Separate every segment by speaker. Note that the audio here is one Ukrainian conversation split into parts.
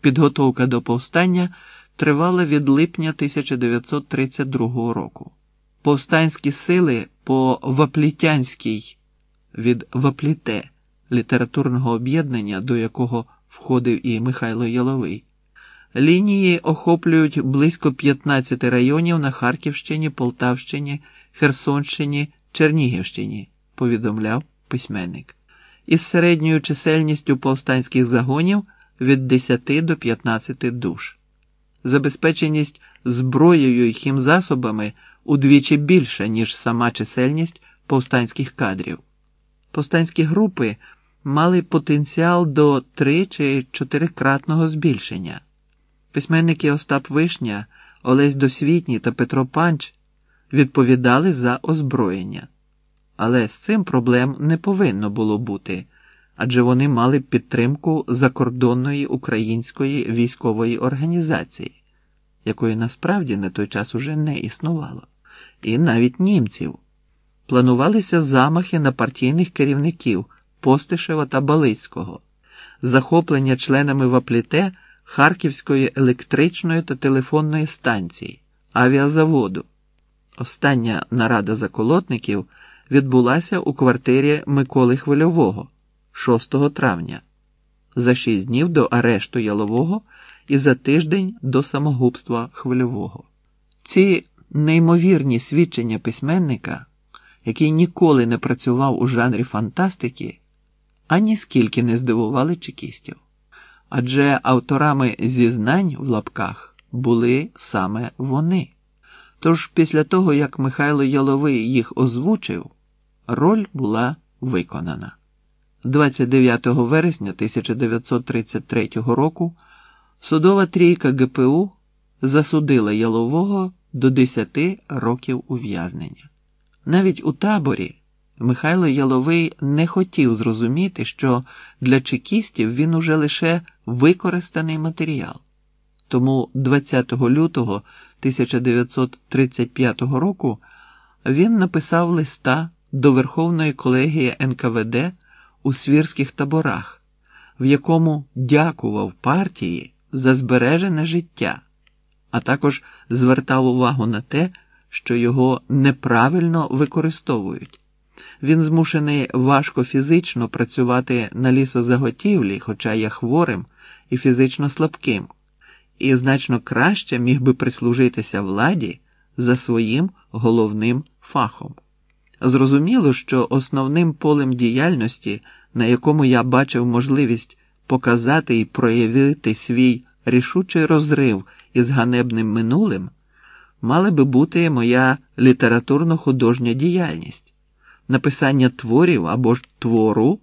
Speaker 1: Підготовка до повстання тривала від липня 1932 року. Повстанські сили по Ваплітянській від Вапліте літературного об'єднання, до якого входив і Михайло Яловий. Лінії охоплюють близько 15 районів на Харківщині, Полтавщині, Херсонщині, Чернігівщині, повідомляв письменник. Із середньою чисельністю повстанських загонів від 10 до 15 душ. Забезпеченість зброєю і хімзасобами удвічі більша, ніж сама чисельність повстанських кадрів. Повстанські групи мали потенціал до три чи чотирикратного збільшення. Письменники Остап Вишня, Олесь Досвітній та Петро Панч відповідали за озброєння. Але з цим проблем не повинно було бути, адже вони мали підтримку закордонної української військової організації, якої насправді на той час уже не існувало, і навіть німців. Планувалися замахи на партійних керівників Постишева та Балицького, захоплення членами Вапліте Харківської електричної та телефонної станції, авіазаводу. Остання нарада заколотників відбулася у квартирі Миколи Хвильового 6 травня, за шість днів до арешту Ялового і за тиждень до самогубства Хвильового. Ці неймовірні свідчення письменника, який ніколи не працював у жанрі фантастики, ані скільки не здивували чекістів. Адже авторами зізнань в лапках були саме вони. Тож після того, як Михайло Яловий їх озвучив, роль була виконана. 29 вересня 1933 року судова трійка ГПУ засудила Ялового до 10 років ув'язнення. Навіть у таборі Михайло Яловий не хотів зрозуміти, що для чекістів він уже лише використаний матеріал. Тому 20 лютого 1935 року він написав листа до Верховної колегії НКВД у свірських таборах, в якому дякував партії за збережене життя, а також звертав увагу на те, що його неправильно використовують. Він змушений важко фізично працювати на лісозаготівлі, хоча є хворим і фізично слабким, і значно краще міг би прислужитися владі за своїм головним фахом. Зрозуміло, що основним полем діяльності, на якому я бачив можливість показати і проявити свій рішучий розрив із ганебним минулим, мала би бути моя літературно-художня діяльність написання творів або ж твору,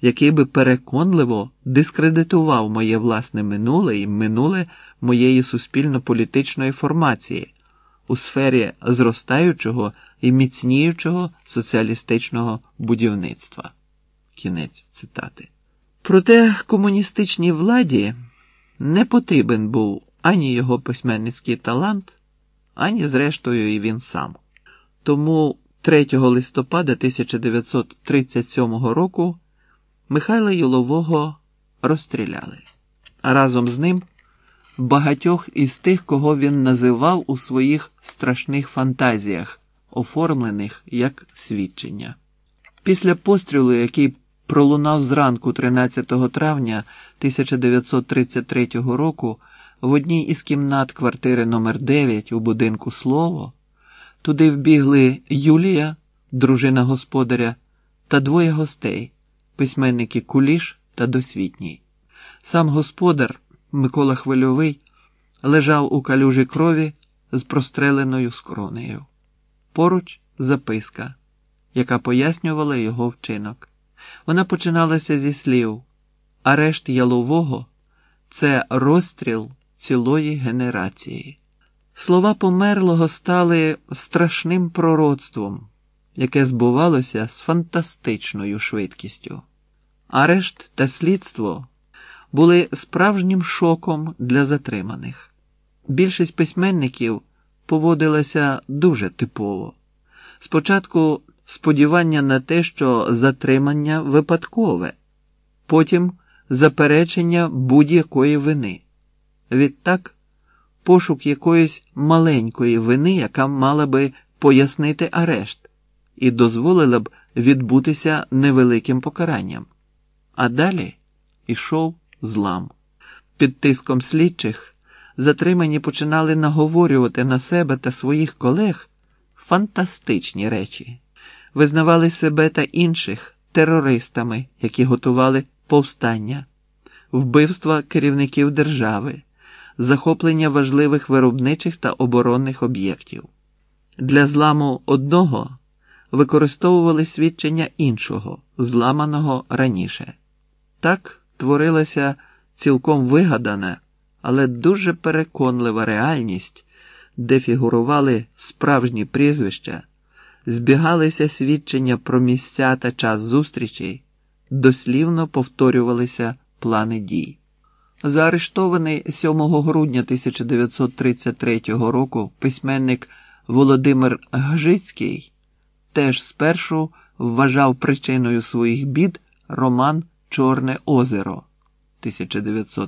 Speaker 1: який би переконливо дискредитував моє власне минуле і минуле моєї суспільно-політичної формації у сфері зростаючого і міцніючого соціалістичного будівництва. Кінець цитати. Проте комуністичній владі не потрібен був ані його письменницький талант, ані, зрештою, і він сам. Тому 3 листопада 1937 року Михайла Юлового розстріляли, а разом з ним багатьох із тих, кого він називав у своїх страшних фантазіях, оформлених як свідчення. Після пострілу, який пролунав зранку 13 травня 1933 року в одній із кімнат квартири номер 9 у будинку Слово. Туди вбігли Юлія, дружина господаря, та двоє гостей письменники Куліш та Досвітній. Сам господар Микола Хвильовий лежав у калюжі крові з простреленою скронею. Поруч записка, яка пояснювала його вчинок. Вона починалася зі слів: Арешт ялового це розстріл цілої генерації. Слова померлого стали страшним пророцтвом, яке збувалося з фантастичною швидкістю. Арешт та слідство були справжнім шоком для затриманих. Більшість письменників поводилася дуже типово. Спочатку сподівання на те, що затримання випадкове, потім заперечення будь-якої вини. Відтак, пошук якоїсь маленької вини, яка мала би пояснити арешт і дозволила б відбутися невеликим покаранням. А далі ішов злам. Під тиском слідчих затримані починали наговорювати на себе та своїх колег фантастичні речі, визнавали себе та інших терористами, які готували повстання, вбивства керівників держави, захоплення важливих виробничих та оборонних об'єктів. Для зламу одного використовували свідчення іншого, зламаного раніше. Так творилася цілком вигадана, але дуже переконлива реальність, де фігурували справжні прізвища, збігалися свідчення про місця та час зустрічей, дослівно повторювалися плани дій. Заарештований 7 грудня 1933 року письменник Володимир Гжицький теж спершу вважав причиною своїх бід роман Чорне озеро 1900